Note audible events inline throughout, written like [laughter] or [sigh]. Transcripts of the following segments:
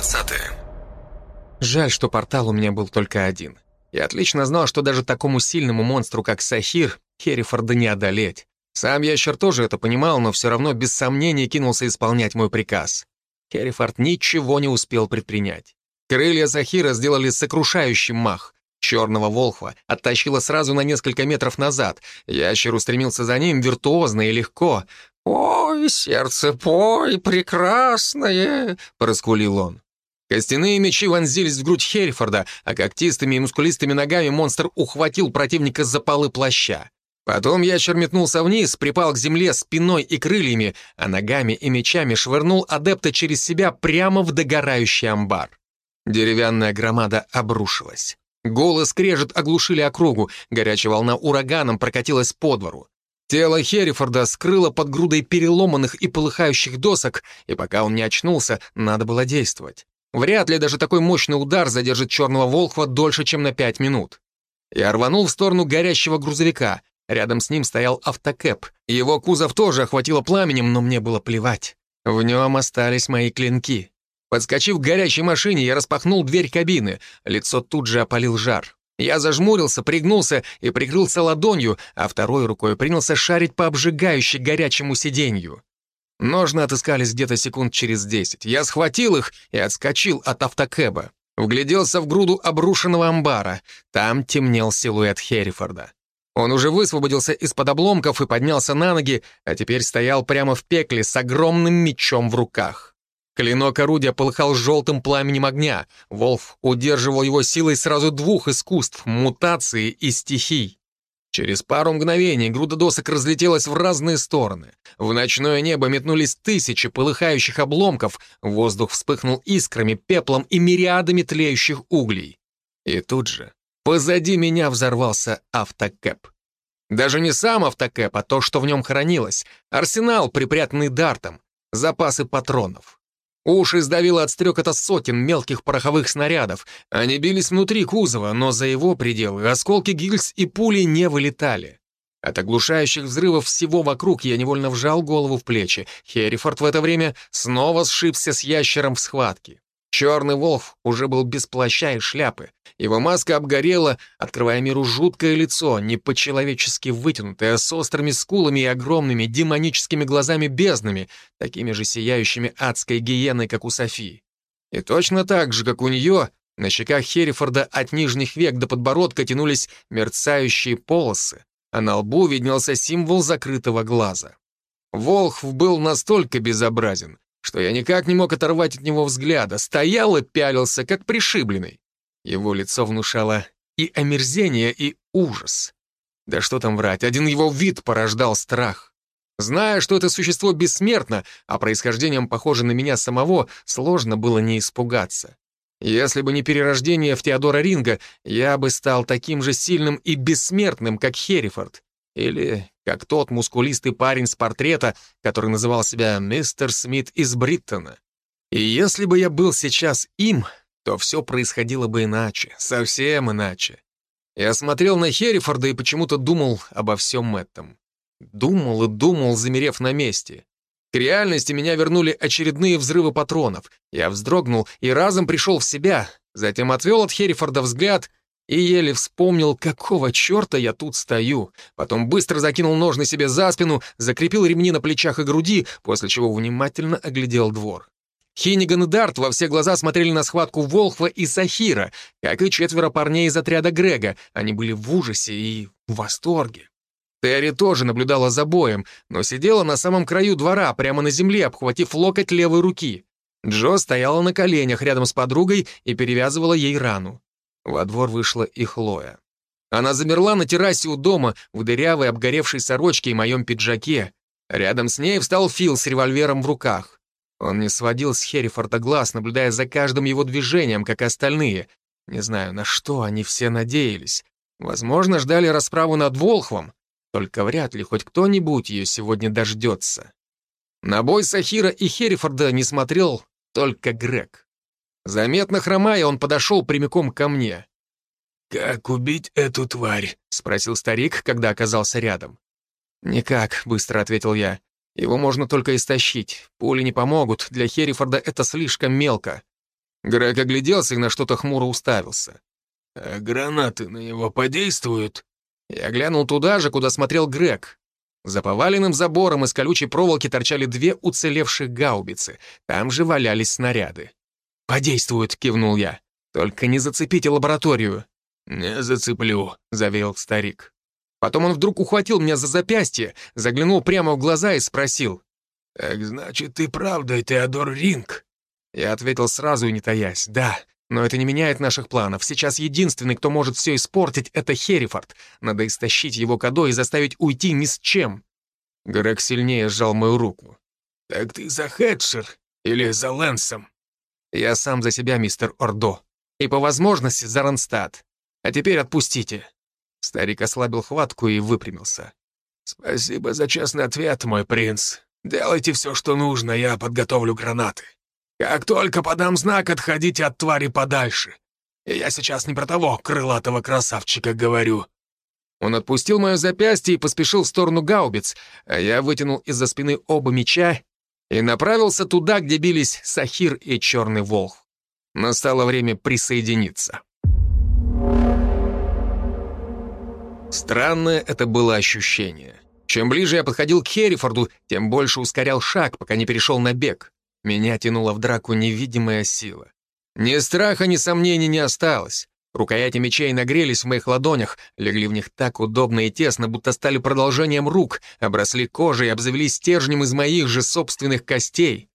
20 Жаль, что портал у меня был только один. Я отлично знал, что даже такому сильному монстру, как Сахир, Херрифорда не одолеть. Сам ящер тоже это понимал, но все равно без сомнений кинулся исполнять мой приказ. Херрифорд ничего не успел предпринять. Крылья Сахира сделали сокрушающий мах. Черного волхва оттащило сразу на несколько метров назад. Ящер устремился за ним виртуозно и легко. «Ой, сердце, пой, прекрасное!» — проскулил он. Костяные мечи вонзились в грудь Херрифорда, а когтистыми и мускулистыми ногами монстр ухватил противника за полы плаща. Потом ящер метнулся вниз, припал к земле спиной и крыльями, а ногами и мечами швырнул адепта через себя прямо в догорающий амбар. Деревянная громада обрушилась. Голос скрежет оглушили округу, горячая волна ураганом прокатилась по двору. Тело Херрифорда скрыло под грудой переломанных и полыхающих досок, и пока он не очнулся, надо было действовать. Вряд ли даже такой мощный удар задержит черного волхва дольше, чем на пять минут. Я рванул в сторону горящего грузовика. Рядом с ним стоял автокэп. Его кузов тоже охватило пламенем, но мне было плевать. В нем остались мои клинки. Подскочив к горящей машине, я распахнул дверь кабины. Лицо тут же опалил жар. Я зажмурился, пригнулся и прикрылся ладонью, а второй рукой принялся шарить по обжигающе горячему сиденью. Ножны отыскались где-то секунд через десять. Я схватил их и отскочил от автокэба. Вгляделся в груду обрушенного амбара. Там темнел силуэт Херрифорда. Он уже высвободился из-под обломков и поднялся на ноги, а теперь стоял прямо в пекле с огромным мечом в руках. Клинок орудия полыхал желтым пламенем огня. Волф удерживал его силой сразу двух искусств — мутации и стихий. Через пару мгновений груда досок разлетелась в разные стороны. В ночное небо метнулись тысячи полыхающих обломков, воздух вспыхнул искрами, пеплом и мириадами тлеющих углей. И тут же позади меня взорвался автокэп. Даже не сам автокэп, а то, что в нем хранилось. Арсенал, припрятанный дартом, запасы патронов. Уши сдавило от стрекота сотен мелких пороховых снарядов. Они бились внутри кузова, но за его пределы осколки гильз и пули не вылетали. От оглушающих взрывов всего вокруг я невольно вжал голову в плечи. Херрифорд в это время снова сшибся с ящером в схватке. Черный волк уже был без плаща и шляпы. Его маска обгорела, открывая миру жуткое лицо, не по-человечески вытянутое, с острыми скулами и огромными демоническими глазами-безднами, такими же сияющими адской гиеной, как у Софии. И точно так же, как у нее, на щеках Херрифорда от нижних век до подбородка тянулись мерцающие полосы, а на лбу виднелся символ закрытого глаза. Волхв был настолько безобразен, что я никак не мог оторвать от него взгляда, стоял и пялился, как пришибленный. Его лицо внушало и омерзение, и ужас. Да что там врать, один его вид порождал страх. Зная, что это существо бессмертно, а происхождением похоже на меня самого, сложно было не испугаться. Если бы не перерождение в Теодора Ринга, я бы стал таким же сильным и бессмертным, как Херрифорд. Или как тот мускулистый парень с портрета, который называл себя мистер Смит из Бриттона. И если бы я был сейчас им, то все происходило бы иначе, совсем иначе. Я смотрел на Херрифорда и почему-то думал обо всем этом. Думал и думал, замерев на месте. К реальности меня вернули очередные взрывы патронов. Я вздрогнул и разом пришел в себя, затем отвел от Херрифорда взгляд и еле вспомнил, какого черта я тут стою. Потом быстро закинул ножны себе за спину, закрепил ремни на плечах и груди, после чего внимательно оглядел двор. Хиниган и Дарт во все глаза смотрели на схватку Волхва и Сахира, как и четверо парней из отряда Грега. Они были в ужасе и в восторге. Терри тоже наблюдала за боем, но сидела на самом краю двора, прямо на земле, обхватив локоть левой руки. Джо стояла на коленях рядом с подругой и перевязывала ей рану. Во двор вышла и Хлоя. Она замерла на террасе у дома в дырявой обгоревшей сорочке и моем пиджаке. Рядом с ней встал Фил с револьвером в руках. Он не сводил с Херрифорда глаз, наблюдая за каждым его движением, как остальные. Не знаю, на что они все надеялись. Возможно, ждали расправу над Волхвом, только вряд ли хоть кто-нибудь ее сегодня дождется. На бой Сахира и Херрифорда не смотрел только Грег. Заметно хромая, он подошел прямиком ко мне. «Как убить эту тварь?» — спросил старик, когда оказался рядом. «Никак», — быстро ответил я. «Его можно только истощить. Пули не помогут. Для Херрифорда это слишком мелко». Грег огляделся и на что-то хмуро уставился. «А гранаты на него подействуют?» Я глянул туда же, куда смотрел Грег. За поваленным забором из колючей проволоки торчали две уцелевших гаубицы. Там же валялись снаряды. «Подействуют», — кивнул я. «Только не зацепите лабораторию». «Не зацеплю», — заверил старик. Потом он вдруг ухватил меня за запястье, заглянул прямо в глаза и спросил. «Так значит, ты правда Теодор Ринг?» Я ответил сразу и не таясь. «Да, но это не меняет наших планов. Сейчас единственный, кто может все испортить, это Херрифорд. Надо истощить его кадо и заставить уйти ни с чем». Грег сильнее сжал мою руку. «Так ты за Хедшер или за Лэнсом?» «Я сам за себя, мистер Ордо. И по возможности за Ронстадт. А теперь отпустите». Старик ослабил хватку и выпрямился. «Спасибо за честный ответ, мой принц. Делайте все, что нужно, я подготовлю гранаты. Как только подам знак, отходите от твари подальше. И я сейчас не про того крылатого красавчика говорю». Он отпустил мое запястье и поспешил в сторону гаубиц, а я вытянул из-за спины оба меча и направился туда, где бились Сахир и Черный Волх. Настало время присоединиться. Странное это было ощущение. Чем ближе я подходил к Херрифорду, тем больше ускорял шаг, пока не перешел на бег. Меня тянула в драку невидимая сила. Ни страха, ни сомнений не осталось. Рукояти мечей нагрелись в моих ладонях, легли в них так удобно и тесно, будто стали продолжением рук, обросли кожей и обзавелись стержнем из моих же собственных костей.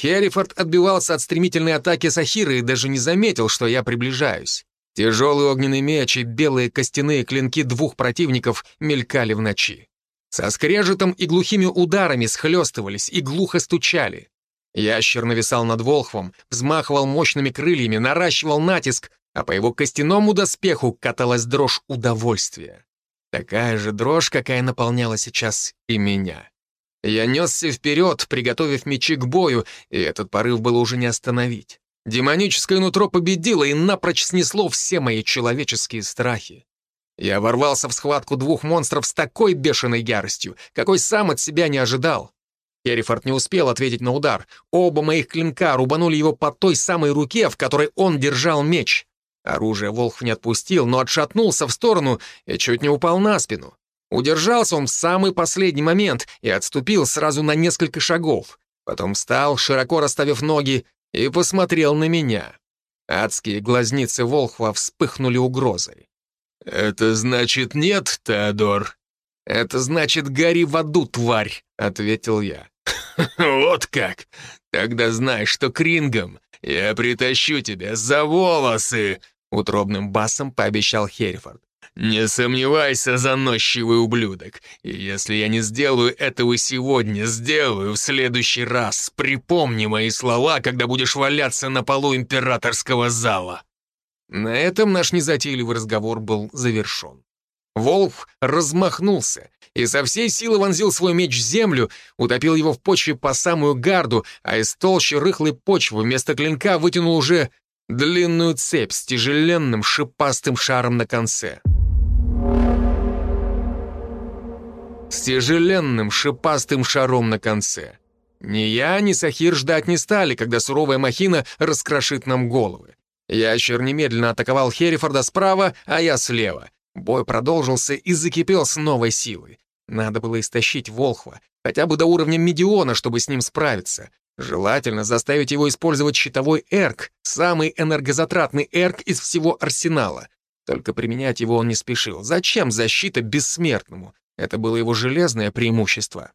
Херрифорд отбивался от стремительной атаки Сахиры и даже не заметил, что я приближаюсь. Тяжелый огненный меч и белые костяные клинки двух противников мелькали в ночи. Со скрежетом и глухими ударами схлестывались и глухо стучали. Ящер нависал над Волхвом, взмахивал мощными крыльями, наращивал натиск, а по его костяному доспеху каталась дрожь удовольствия. Такая же дрожь, какая наполняла сейчас и меня. Я несся вперед, приготовив мечи к бою, и этот порыв было уже не остановить. Демоническое нутро победило и напрочь снесло все мои человеческие страхи. Я ворвался в схватку двух монстров с такой бешеной яростью, какой сам от себя не ожидал. Херрифорд не успел ответить на удар. Оба моих клинка рубанули его по той самой руке, в которой он держал меч. Оружие Волхв не отпустил, но отшатнулся в сторону и чуть не упал на спину. Удержался он в самый последний момент и отступил сразу на несколько шагов. Потом встал, широко расставив ноги, и посмотрел на меня. Адские глазницы Волхва вспыхнули угрозой. «Это значит нет, Теодор?» «Это значит, гори в аду, тварь», — ответил я. [laughs] «Вот как! Тогда знай, что Крингом я притащу тебя за волосы!» Утробным басом пообещал Херрифорд. «Не сомневайся, заносчивый ублюдок. И если я не сделаю этого сегодня, сделаю в следующий раз. Припомни мои слова, когда будешь валяться на полу императорского зала». На этом наш незатейливый разговор был завершен. Волк размахнулся и со всей силы вонзил свой меч в землю, утопил его в почве по самую гарду, а из толщи рыхлой почвы вместо клинка вытянул уже длинную цепь с тяжеленным шипастым шаром на конце. С тяжеленным шипастым шаром на конце. Ни я, ни Сахир ждать не стали, когда суровая махина раскрошит нам головы. Ящер немедленно атаковал Херрифорда справа, а я слева. Бой продолжился и закипел с новой силой. Надо было истощить Волхва, хотя бы до уровня Медиона, чтобы с ним справиться. Желательно заставить его использовать щитовой эрк, самый энергозатратный эрк из всего арсенала. Только применять его он не спешил. Зачем защита бессмертному? Это было его железное преимущество.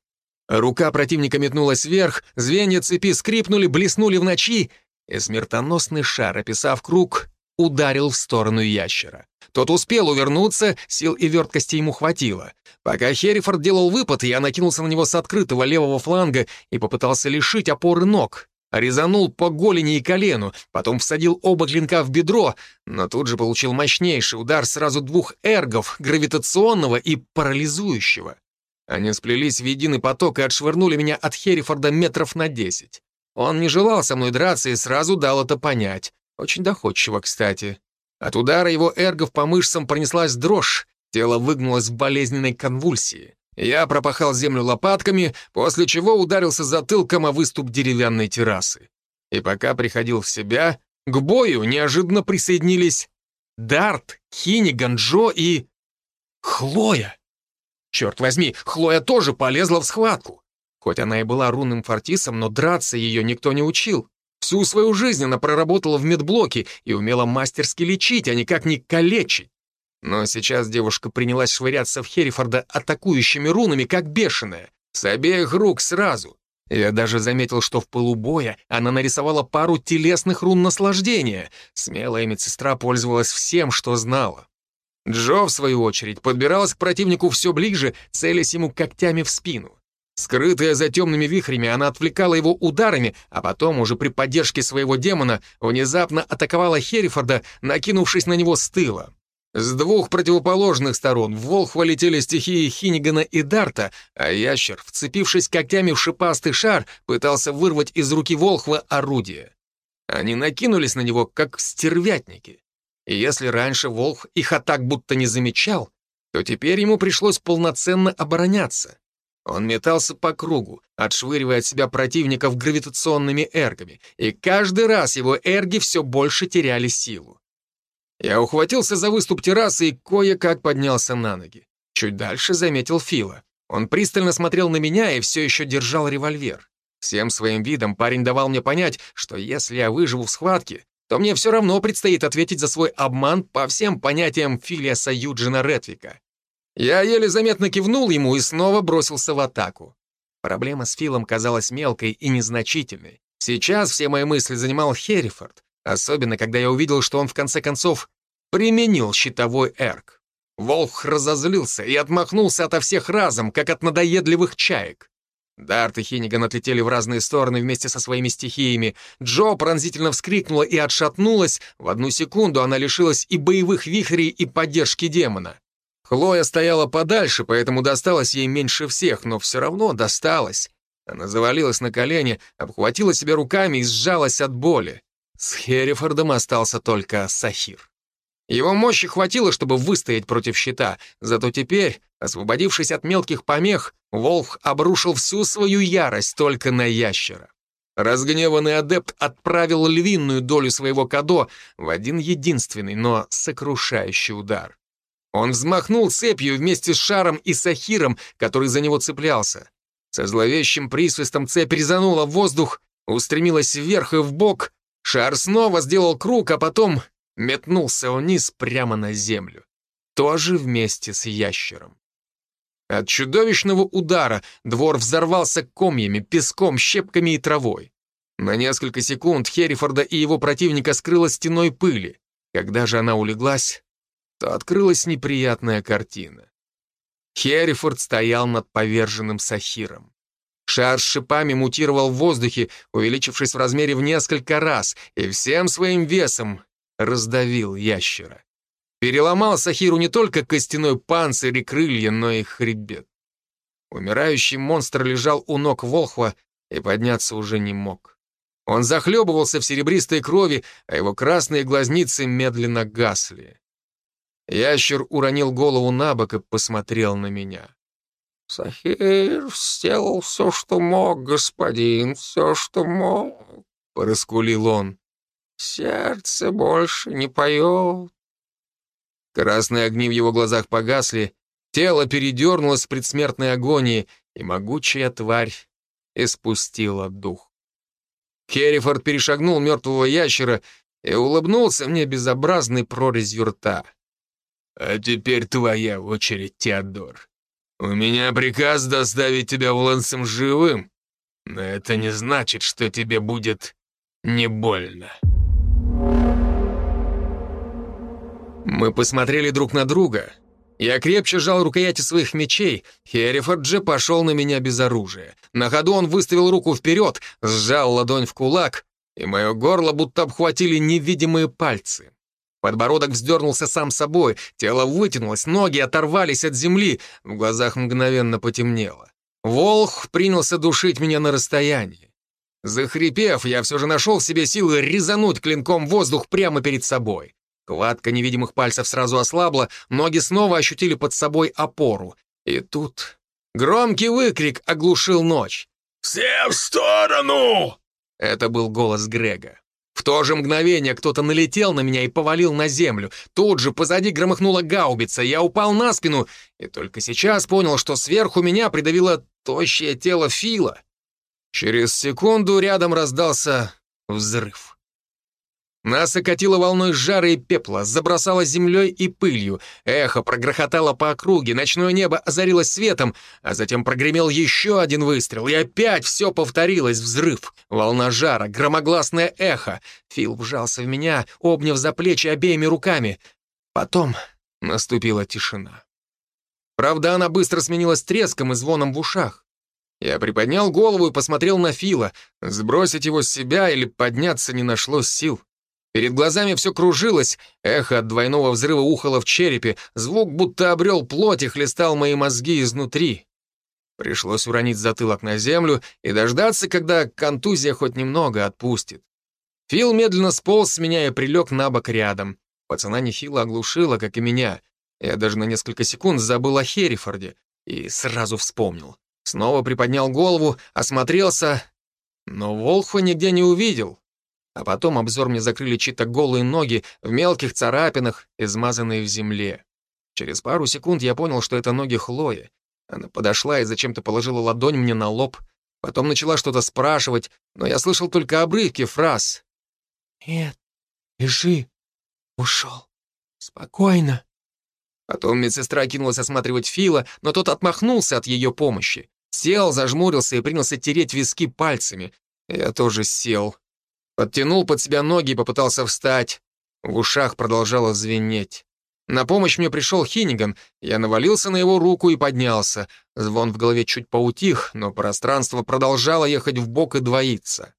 Рука противника метнулась вверх, звенья цепи скрипнули, блеснули в ночи, и смертоносный шар, описав круг, ударил в сторону ящера. Тот успел увернуться, сил и верткости ему хватило. Пока Херрифорд делал выпад, я накинулся на него с открытого левого фланга и попытался лишить опоры ног. Резанул по голени и колену, потом всадил оба клинка в бедро, но тут же получил мощнейший удар сразу двух эргов, гравитационного и парализующего. Они сплелись в единый поток и отшвырнули меня от Херрифорда метров на десять. Он не желал со мной драться и сразу дал это понять. Очень доходчиво, кстати. От удара его эргов по мышцам пронеслась дрожь, тело выгнулось в болезненной конвульсии. Я пропахал землю лопатками, после чего ударился затылком о выступ деревянной террасы. И пока приходил в себя, К бою неожиданно присоединились Дарт, Хиниган, Джо и... Хлоя. Черт возьми, Хлоя тоже полезла в схватку. Хоть она и была рунным фортисом, но драться ее никто не учил. Всю свою жизнь она проработала в медблоке и умела мастерски лечить, а никак не калечить. Но сейчас девушка принялась швыряться в Херрифорда атакующими рунами, как бешеная, с обеих рук сразу. Я даже заметил, что в пылу боя она нарисовала пару телесных рун наслаждения. Смелая медсестра пользовалась всем, что знала. Джо, в свою очередь, подбиралась к противнику все ближе, целясь ему когтями в спину. Скрытая за темными вихрями, она отвлекала его ударами, а потом, уже при поддержке своего демона, внезапно атаковала Херрифорда, накинувшись на него с тыла. С двух противоположных сторон в Волхва летели стихии Хинигана и Дарта, а ящер, вцепившись когтями в шипастый шар, пытался вырвать из руки Волхва орудие. Они накинулись на него, как стервятники. И если раньше Волх их атак будто не замечал, то теперь ему пришлось полноценно обороняться. Он метался по кругу, отшвыривая от себя противников гравитационными эргами, и каждый раз его эрги все больше теряли силу. Я ухватился за выступ террасы и кое-как поднялся на ноги. Чуть дальше заметил Фила. Он пристально смотрел на меня и все еще держал револьвер. Всем своим видом парень давал мне понять, что если я выживу в схватке, то мне все равно предстоит ответить за свой обман по всем понятиям Филиаса Юджина Ретвика. Я еле заметно кивнул ему и снова бросился в атаку. Проблема с Филом казалась мелкой и незначительной. Сейчас все мои мысли занимал Херрифорд, особенно когда я увидел, что он в конце концов применил щитовой эрк. Волх разозлился и отмахнулся ото всех разом, как от надоедливых чаек. Дарт и Хиниган отлетели в разные стороны вместе со своими стихиями. Джо пронзительно вскрикнула и отшатнулась. В одну секунду она лишилась и боевых вихрей, и поддержки демона. Хлоя стояла подальше, поэтому досталось ей меньше всех, но все равно досталось. Она завалилась на колени, обхватила себя руками и сжалась от боли. С Херрифордом остался только Сахир. Его мощи хватило, чтобы выстоять против щита, зато теперь, освободившись от мелких помех, Волх обрушил всю свою ярость только на ящера. Разгневанный адепт отправил львиную долю своего кадо в один единственный, но сокрушающий удар. Он взмахнул цепью вместе с шаром и сахиром, который за него цеплялся. Со зловещим присвистом цепь резанула в воздух, устремилась вверх и вбок, шар снова сделал круг, а потом метнулся вниз прямо на землю. Тоже вместе с ящером. От чудовищного удара двор взорвался комьями, песком, щепками и травой. На несколько секунд Херрифорда и его противника скрыла стеной пыли. Когда же она улеглась, то открылась неприятная картина. Херрифорд стоял над поверженным Сахиром. Шар с шипами мутировал в воздухе, увеличившись в размере в несколько раз, и всем своим весом раздавил ящера. Переломал Сахиру не только костяной панцирь и крылья, но и хребет. Умирающий монстр лежал у ног Волхва и подняться уже не мог. Он захлебывался в серебристой крови, а его красные глазницы медленно гасли. Ящер уронил голову на бок и посмотрел на меня. «Сахир сделал все, что мог, господин, все, что мог», — пораскулил он. «Сердце больше не поет». Красные огни в его глазах погасли, тело передернулось в предсмертной агонии, и могучая тварь испустила дух. Керрифорд перешагнул мертвого ящера и улыбнулся мне безобразной прорезью рта. «А теперь твоя очередь, Теодор. У меня приказ доставить тебя в Лансом живым, но это не значит, что тебе будет не больно». Мы посмотрели друг на друга. Я крепче сжал рукояти своих мечей. Херрифорд же пошел на меня без оружия. На ходу он выставил руку вперед, сжал ладонь в кулак, и мое горло будто обхватили невидимые пальцы. Подбородок вздернулся сам собой, тело вытянулось, ноги оторвались от земли, в глазах мгновенно потемнело. Волх принялся душить меня на расстоянии. Захрипев, я все же нашел в себе силы резануть клинком воздух прямо перед собой. Хватка невидимых пальцев сразу ослабла, ноги снова ощутили под собой опору. И тут громкий выкрик оглушил ночь. «Все в сторону!» Это был голос Грега. В то же мгновение кто-то налетел на меня и повалил на землю. Тут же позади громыхнула гаубица, я упал на спину и только сейчас понял, что сверху меня придавило тощее тело Фила. Через секунду рядом раздался взрыв. Нас окатило волной жара и пепла, забросало землей и пылью. Эхо прогрохотало по округе, ночное небо озарилось светом, а затем прогремел еще один выстрел, и опять все повторилось, взрыв. Волна жара, громогласное эхо. Фил вжался в меня, обняв за плечи обеими руками. Потом наступила тишина. Правда, она быстро сменилась треском и звоном в ушах. Я приподнял голову и посмотрел на Фила. Сбросить его с себя или подняться не нашлось сил. Перед глазами все кружилось, эхо от двойного взрыва ухало в черепе, звук будто обрел плоть и хлестал мои мозги изнутри. Пришлось уронить затылок на землю и дождаться, когда контузия хоть немного отпустит. Фил медленно сполз с меня и прилег на бок рядом. Пацана нехило оглушило, как и меня. Я даже на несколько секунд забыл о Херрифорде и сразу вспомнил. Снова приподнял голову, осмотрелся, но Волхва нигде не увидел. А потом обзор мне закрыли чьи-то голые ноги в мелких царапинах, измазанные в земле. Через пару секунд я понял, что это ноги Хлои. Она подошла и зачем-то положила ладонь мне на лоб, потом начала что-то спрашивать, но я слышал только обрывки фраз. «Нет, лежи, ушел, спокойно». Потом медсестра кинулась осматривать Фила, но тот отмахнулся от ее помощи. Сел, зажмурился и принялся тереть виски пальцами. Я тоже сел. Подтянул под себя ноги и попытался встать. В ушах продолжало звенеть. На помощь мне пришел Хинниган. Я навалился на его руку и поднялся. Звон в голове чуть поутих, но пространство продолжало ехать в бок и двоиться.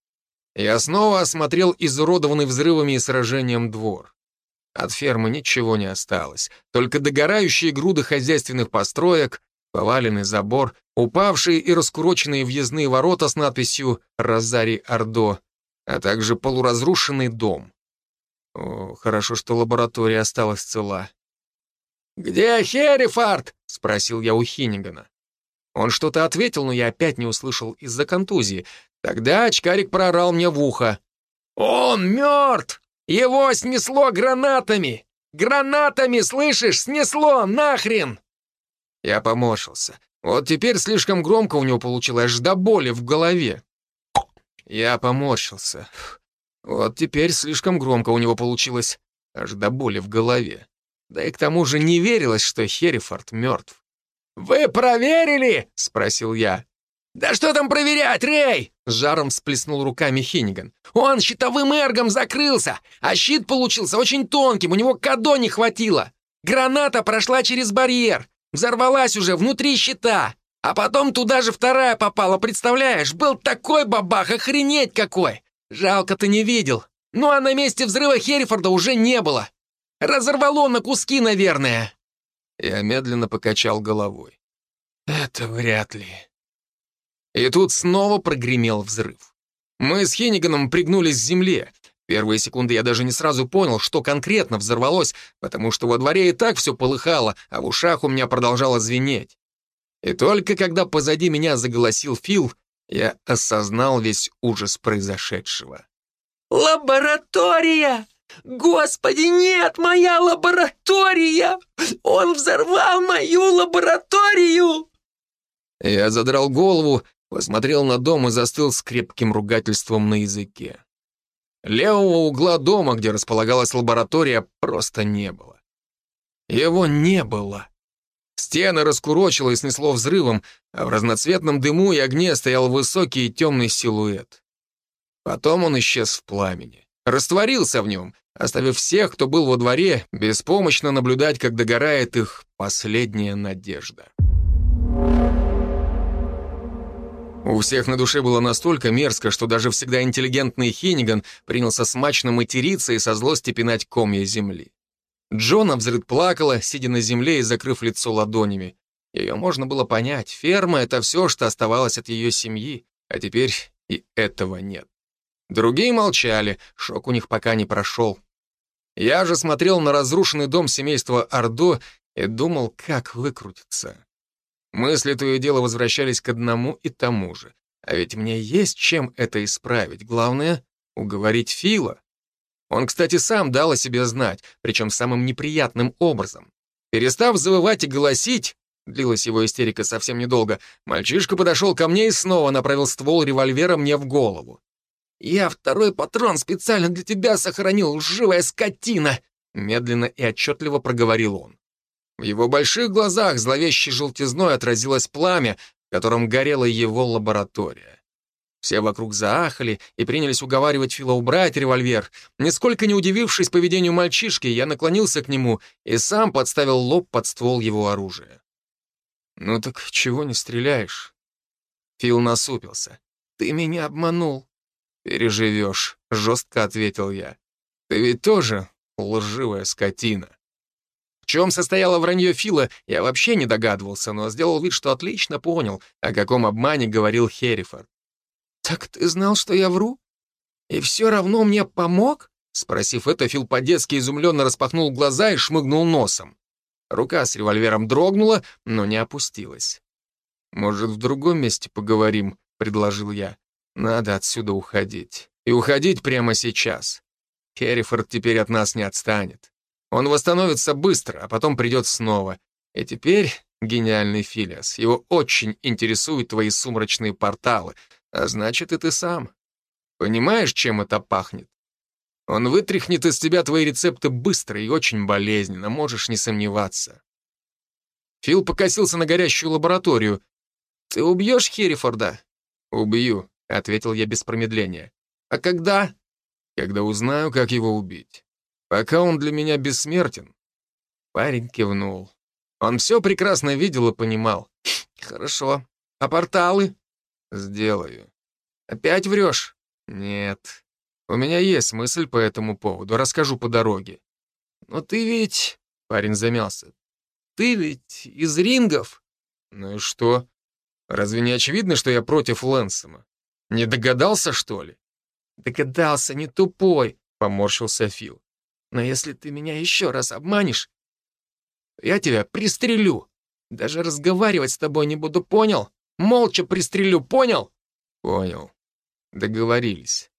Я снова осмотрел изуродованный взрывами и сражением двор. От фермы ничего не осталось, только догорающие груды хозяйственных построек, поваленный забор, упавшие и раскуроченные въездные ворота с надписью «Розари Ордо», а также полуразрушенный дом. О, хорошо, что лаборатория осталась цела. «Где Херрифард?» — спросил я у Хиннигана. Он что-то ответил, но я опять не услышал из-за контузии. Тогда очкарик проорал мне в ухо. «Он мертв! Его снесло гранатами! Гранатами, слышишь, снесло, нахрен!» Я поморщился. Вот теперь слишком громко у него получилось, аж до боли в голове. Я поморщился. Вот теперь слишком громко у него получилось, аж до боли в голове. Да и к тому же не верилось, что Херрифорд мертв. «Вы проверили?» — спросил я. «Да что там проверять, Рэй?» — с жаром всплеснул руками Хинниган. «Он щитовым эргом закрылся, а щит получился очень тонким, у него кадо не хватило. Граната прошла через барьер, взорвалась уже внутри щита. А потом туда же вторая попала, представляешь? Был такой бабах, охренеть какой! Жалко ты не видел. Ну а на месте взрыва Херрифорда уже не было. Разорвало на куски, наверное. Я медленно покачал головой. Это вряд ли. И тут снова прогремел взрыв. Мы с Хенниганом пригнулись к земле. Первые секунды я даже не сразу понял, что конкретно взорвалось, потому что во дворе и так все полыхало, а в ушах у меня продолжало звенеть. И только когда позади меня заголосил Фил, я осознал весь ужас произошедшего. «Лаборатория! Господи, нет, моя лаборатория! Он взорвал мою лабораторию!» Я задрал голову, посмотрел на дом и застыл с крепким ругательством на языке. Левого угла дома, где располагалась лаборатория, просто не было. Его не было. Стены раскурочило и снесло взрывом, а в разноцветном дыму и огне стоял высокий и темный силуэт. Потом он исчез в пламени, растворился в нем, оставив всех, кто был во дворе, беспомощно наблюдать, как догорает их последняя надежда. У всех на душе было настолько мерзко, что даже всегда интеллигентный Хиниган принялся смачно материться и со злости пинать комья земли. Джона взрыт плакала, сидя на земле и закрыв лицо ладонями. Ее можно было понять. Ферма — это все, что оставалось от ее семьи, а теперь и этого нет. Другие молчали, шок у них пока не прошел. Я же смотрел на разрушенный дом семейства Ордо и думал, как выкрутиться. Мысли то и дело возвращались к одному и тому же. А ведь мне есть чем это исправить. Главное — уговорить Фила. Он, кстати, сам дал о себе знать, причем самым неприятным образом. Перестав завывать и голосить, длилась его истерика совсем недолго, мальчишка подошел ко мне и снова направил ствол револьвера мне в голову. «Я второй патрон специально для тебя сохранил, живая скотина!» Медленно и отчетливо проговорил он. В его больших глазах зловещей желтизной отразилось пламя, в котором горела его лаборатория. Все вокруг заахали и принялись уговаривать Фила убрать револьвер. Нисколько не удивившись поведению мальчишки, я наклонился к нему и сам подставил лоб под ствол его оружия. «Ну так чего не стреляешь?» Фил насупился. «Ты меня обманул». «Переживешь», — жестко ответил я. «Ты ведь тоже лживая скотина». В чем состояло вранье Фила, я вообще не догадывался, но сделал вид, что отлично понял, о каком обмане говорил Херрифорд. «Так ты знал, что я вру? И все равно мне помог?» Спросив это, Фил по-детски изумленно распахнул глаза и шмыгнул носом. Рука с револьвером дрогнула, но не опустилась. «Может, в другом месте поговорим?» — предложил я. «Надо отсюда уходить. И уходить прямо сейчас. Херрифорд теперь от нас не отстанет. Он восстановится быстро, а потом придет снова. И теперь, гениальный Филиас, его очень интересуют твои сумрачные порталы — а значит, и ты сам. Понимаешь, чем это пахнет? Он вытряхнет из тебя твои рецепты быстро и очень болезненно, можешь не сомневаться. Фил покосился на горящую лабораторию. «Ты убьешь Херрифорда?» «Убью», — ответил я без промедления. «А когда?» «Когда узнаю, как его убить. Пока он для меня бессмертен». Парень кивнул. Он все прекрасно видел и понимал. «Хорошо. А порталы?» «Сделаю». «Опять врешь?» «Нет. У меня есть мысль по этому поводу. Расскажу по дороге». «Но ты ведь...» — парень замялся. «Ты ведь из рингов?» «Ну и что? Разве не очевидно, что я против Лэнсома? Не догадался, что ли?» «Догадался, не тупой», — поморщился Фил. «Но если ты меня еще раз обманешь, я тебя пристрелю. Даже разговаривать с тобой не буду, понял?» Молча пристрелю, понял?» «Понял. Договорились.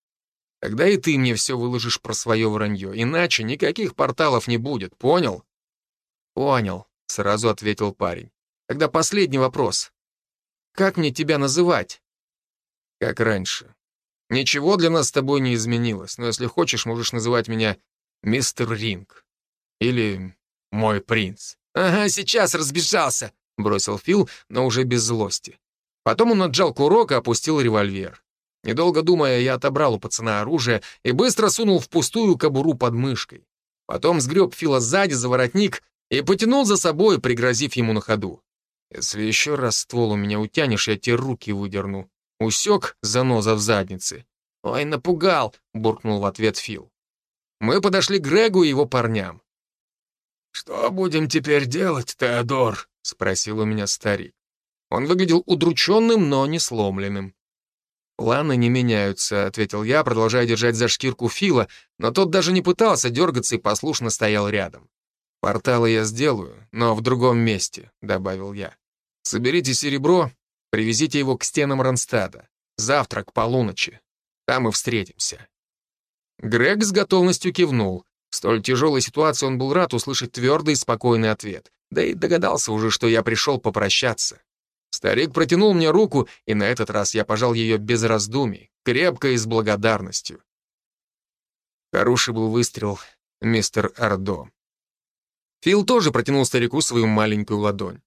Тогда и ты мне все выложишь про свое вранье, иначе никаких порталов не будет, понял?» «Понял», — сразу ответил парень. «Тогда последний вопрос. Как мне тебя называть?» «Как раньше. Ничего для нас с тобой не изменилось, но если хочешь, можешь называть меня мистер Ринг. Или мой принц». «Ага, сейчас разбежался», — бросил Фил, но уже без злости. Потом он отжал курок и опустил револьвер. Недолго думая, я отобрал у пацана оружие и быстро сунул в пустую кобуру под мышкой. Потом сгреб Фила сзади за воротник и потянул за собой, пригрозив ему на ходу. «Если еще раз ствол у меня утянешь, я тебе руки выдерну». Усек заноза в заднице. «Ой, напугал!» — буркнул в ответ Фил. Мы подошли к Грегу и его парням. «Что будем теперь делать, Теодор?» — спросил у меня старик. Он выглядел удрученным, но не сломленным. «Планы не меняются», — ответил я, продолжая держать за шкирку Фила, но тот даже не пытался дергаться и послушно стоял рядом. «Порталы я сделаю, но в другом месте», — добавил я. «Соберите серебро, привезите его к стенам Ронстада. Завтра к полуночи. Там и встретимся». Грег с готовностью кивнул. В столь тяжелой ситуации он был рад услышать твердый и спокойный ответ. Да и догадался уже, что я пришел попрощаться. Старик протянул мне руку, и на этот раз я пожал ее без раздумий, крепко и с благодарностью. Хороший был выстрел, мистер Ардо. Фил тоже протянул старику свою маленькую ладонь.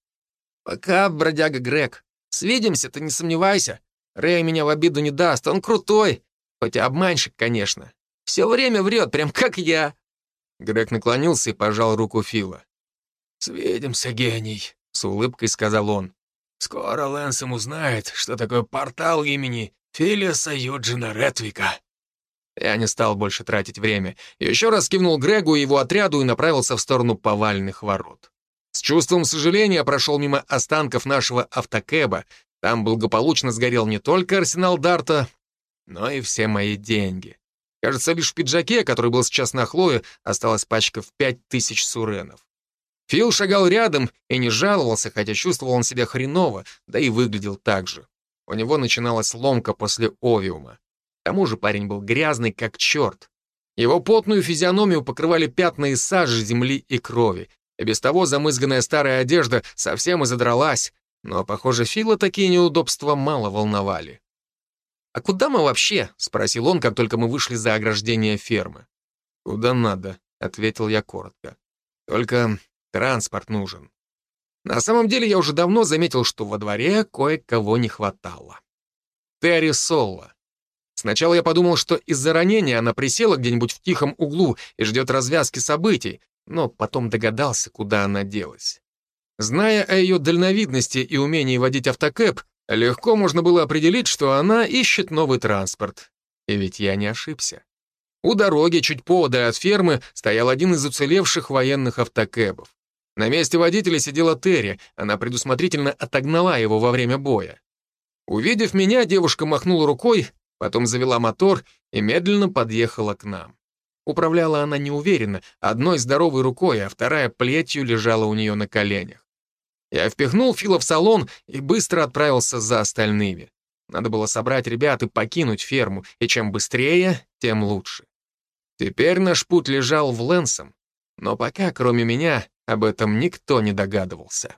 «Пока, бродяга Грег. Свидимся, ты не сомневайся. Рэй меня в обиду не даст, он крутой. Хоть и обманщик, конечно. Все время врет, прям как я». Грег наклонился и пожал руку Фила. «Свидимся, гений», — с улыбкой сказал он. Скоро Лэнсом узнает, что такое портал имени Филиаса Юджина Ретвика. Я не стал больше тратить время. Еще раз кивнул Грегу и его отряду и направился в сторону повальных ворот. С чувством сожаления прошел мимо останков нашего автокэба. Там благополучно сгорел не только арсенал Дарта, но и все мои деньги. Кажется, лишь в пиджаке, который был сейчас на Хлое, осталась пачка в пять тысяч суренов. Фил шагал рядом и не жаловался, хотя чувствовал он себя хреново, да и выглядел так же. У него начиналась ломка после овиума. К тому же парень был грязный, как черт. Его потную физиономию покрывали пятна из сажи, земли и крови. И без того замызганная старая одежда совсем и задралась, но, похоже, Фила такие неудобства мало волновали. «А куда мы вообще?» — спросил он, как только мы вышли за ограждение фермы. «Куда надо», — ответил я коротко. «Только транспорт нужен». На самом деле я уже давно заметил, что во дворе кое-кого не хватало. Терри Солла. Сначала я подумал, что из-за ранения она присела где-нибудь в тихом углу и ждет развязки событий, но потом догадался, куда она делась. Зная о ее дальновидности и умении водить автокэп, легко можно было определить, что она ищет новый транспорт. И ведь я не ошибся. У дороги, чуть поодаль от фермы, стоял один из уцелевших военных автокэбов. На месте водителя сидела Терри, она предусмотрительно отогнала его во время боя. Увидев меня, девушка махнула рукой, потом завела мотор и медленно подъехала к нам. Управляла она неуверенно, одной здоровой рукой, а вторая плетью лежала у нее на коленях. Я впихнул Фила в салон и быстро отправился за остальными. Надо было собрать ребят и покинуть ферму, и чем быстрее, тем лучше. Теперь наш путь лежал в Лэнсом, но пока, кроме меня, об этом никто не догадывался.